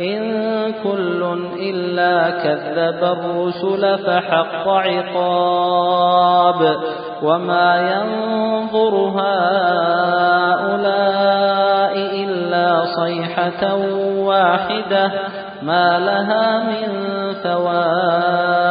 إن كل إلا كذب الرسل فحق عقاب وما ينظر هؤلاء إلا صيحة واحدة ما لها من ثواق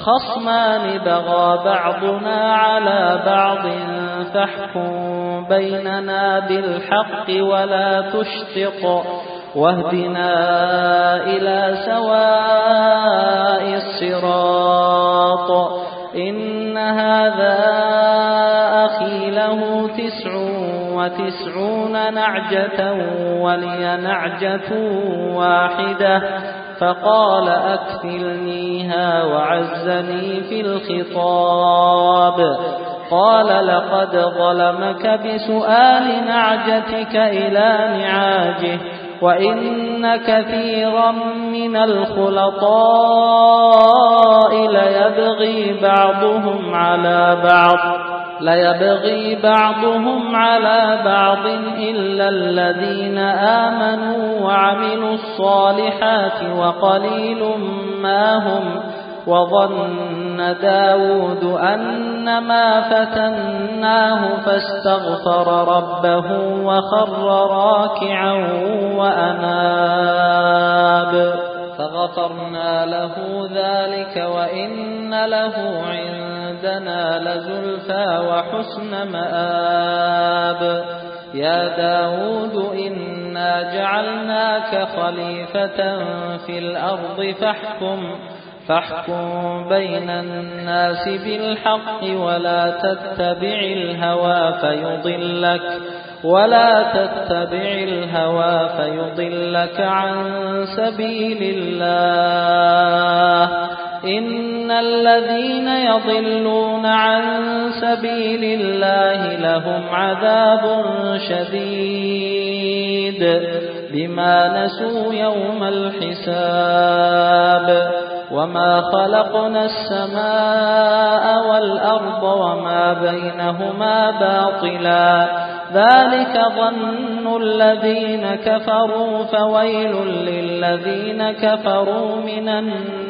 خصمان بغى بعضنا على بعض فاحكم بيننا بالحق ولا تشتق واهدنا إلى سواء الصراط. إن هذا أخي له تسع وتسعون نعجة ولي نعجة واحدة. فقال أكفلنيها وعزني في الخطاب. قال لقد ظلمك بسؤال نعجتك إلى نعاجه وإن كثيرا من الخلطاء ليبغي بعضهم على بعض. ليبغي بعضهم على بعض إلا الذين آمنوا وعملوا الصالحات وقليل ما هم وظن داود أنما فتناه فاستغفر ربه وخر راكعا وأناب. فغفرنا له ذلك وإن له عندنا لزلفى وحسن مآب. يا داود إنا جعلناك خليفة في الأرض فاحكم فاحكم بين الناس بالحق ولا تتبع الهوى فيضلك ولا تتبع الهوى فيضلك عن سبيل الله. إن الذين يضلون عن سبيل الله لهم عذاب شديد بما نسوا يوم الحساب وما خلقنا السماء والأرض وما بينهما باطلا ذلك ظن الذين كفروا فويل للذين كفروا من النار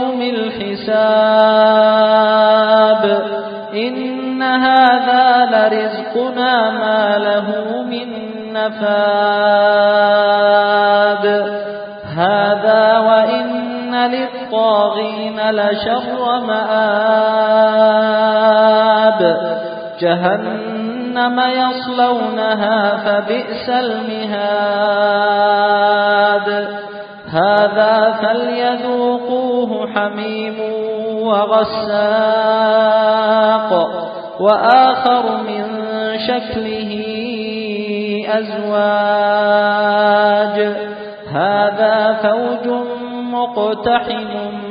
لشر مآب. جهنم يصلونها فبئس المهاد. هذا فليذوقوه حميم وغساق. وآخر من شكله أزواج. هذا فوج مقتحم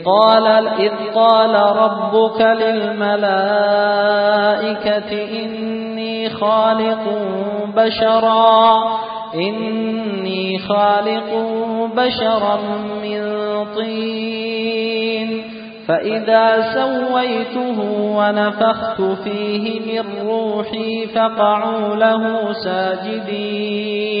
إذ قال, إذ قال ربك للملائكة إني خالق بشرا إني خالق بشرا من طين فإذا سويته ونفخت فيه من روحي فقعوا له ساجدين.